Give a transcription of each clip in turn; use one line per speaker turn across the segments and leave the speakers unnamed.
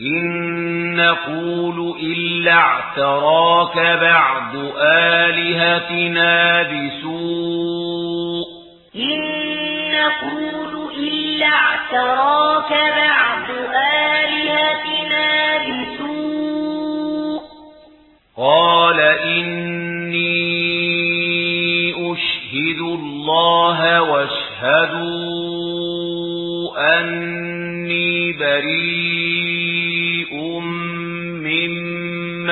إن نقول إلا اعتراك بعض آلهتنا بسوء
إن نقول إلا اعتراك بعض آلهتنا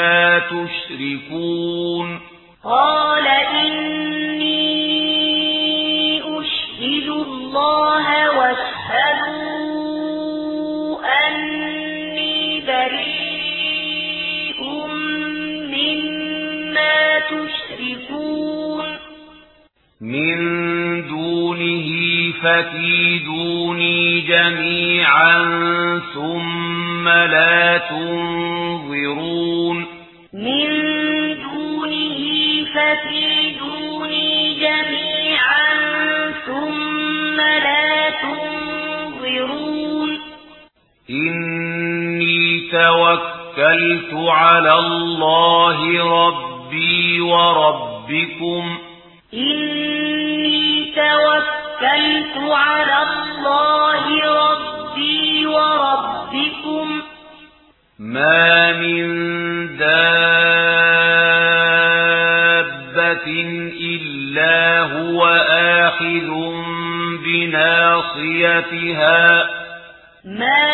مما تشركون.
قال إني أشهد الله واشهدوا أني بريء مما تشركون.
من فكيدوني جميعا ثم لا تنظرون
من دونه فكيدوني جميعا ثم لا تنظرون
إني توكلت على الله ربي وربكم
إني توكلت توكلت على الله ربي وربكم.
ما من دابة إلا هو آخذ بناصيتها.
ما من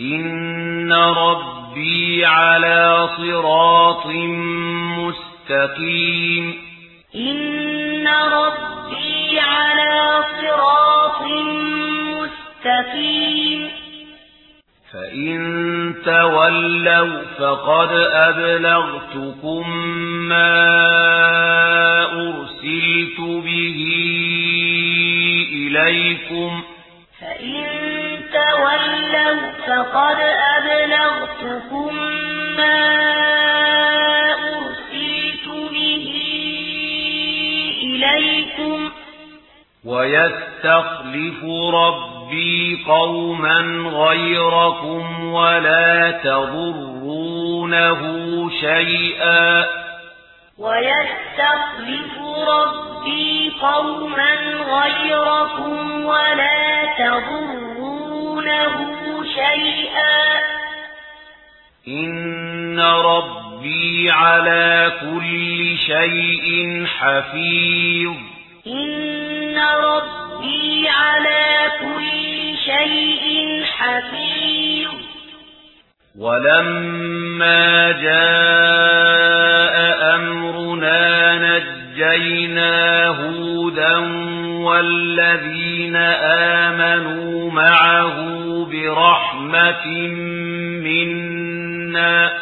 إن ربي على صراط مستقيم
إن ربي على صراط مستقيم
فإن تولوا فقد أبلغتكم ما
قد أَبْلَغْتُكُمْ مَا أُرْسِلْتُ بِهِ إِلَيْكُمْ
وَيَسْتَخْلِفُ رَبِّي قَوْمًا غَيْرَكُمْ وَلَا تَضُرُّونَهُ شَيْئًا.
وَيَسْتَخْلِفُ رَبِّي قَوْمًا غَيْرَكُمْ وَلَا تَضُرُّونَهُ شيئا.
إن ربي على كل شيء حفيظ.
إن ربي على كل شيء حفيظ.
ولما جاء أمرنا نجينا هودا والذين آمنوا معه برحمة منا.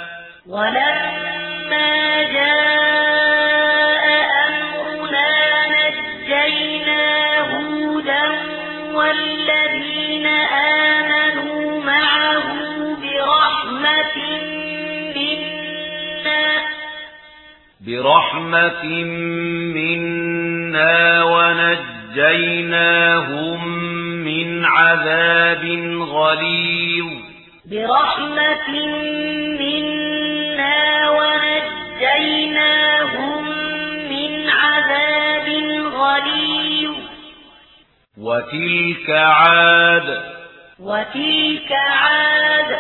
ولما جاء أمرنا نجينا هودا والذين آمنوا معه برحمة منا.
برحمة منا ونجيناهم من عذاب غليظ
برحمة منا ونجيناهم من عذاب غليظ
وتلك عاد
وتلك عاد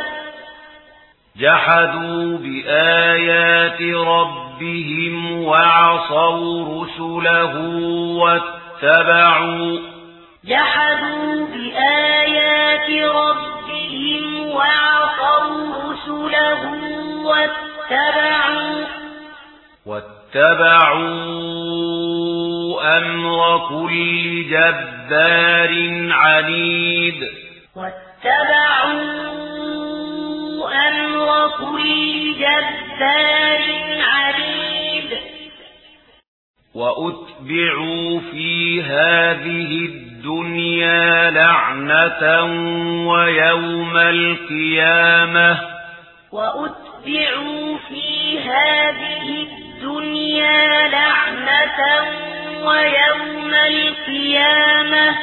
جحدوا بآيات ربهم وعصوا رسله واتبعوا
جحدوا بآيات ربهم وعصوا رسله واتبعوا
واتبعوا أمر كل جبار عنيد.
واتبعوا أمر كل جبار عنيد.
وأتبعوا في هذه الدنيا الدنيا لعنة ويوم القيامة.
وأتبعوا في هذه الدنيا لعنة ويوم القيامة.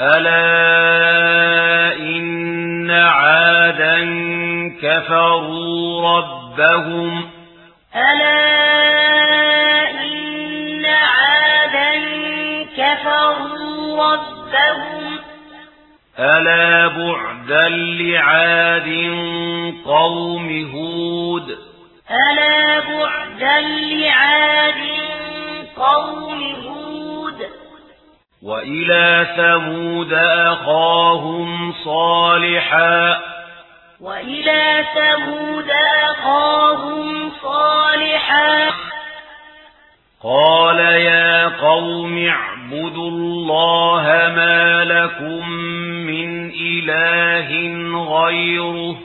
ألا إن عادا كفروا ربهم.
ألا إِنَّ
ألا بعدا لعاد قوم هود
ألا بعدا لعاد قوم هود
وإلى ثمود أخاهم صالحا
وإلى ثمود أخاهم صالحا
قال يا قوم اعبدوا الله ما لكم إله غيره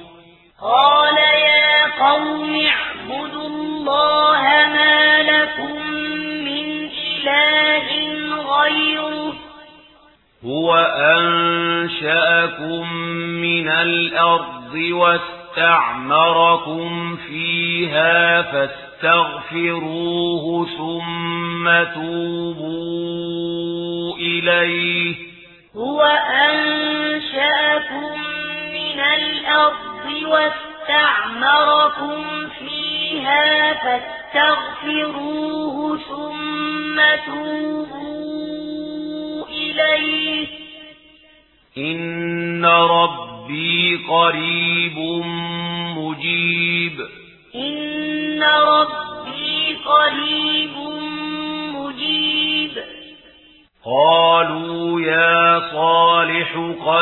قال يا قوم اعبدوا الله ما لكم من إله غيره
هو أنشأكم من الأرض واستعمركم فيها فاستغفروه ثم توبوا إليه
هو أنشأكم من الأرض واستعمركم فيها فاستغفروه ثم توبوا إليه.
إن ربي قريب مجيب.
إن ربي قريب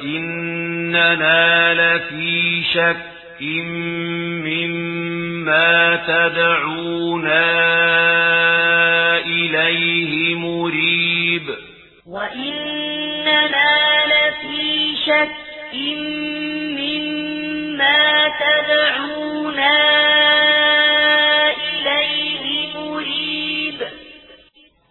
وَإِنَّنَا
لَفِي شَكٍّ مِّمَّا تَدْعُونَا إِلَيْهِ مُرِيبٍ وَإِنَّنَا
لَفِي شَكٍّ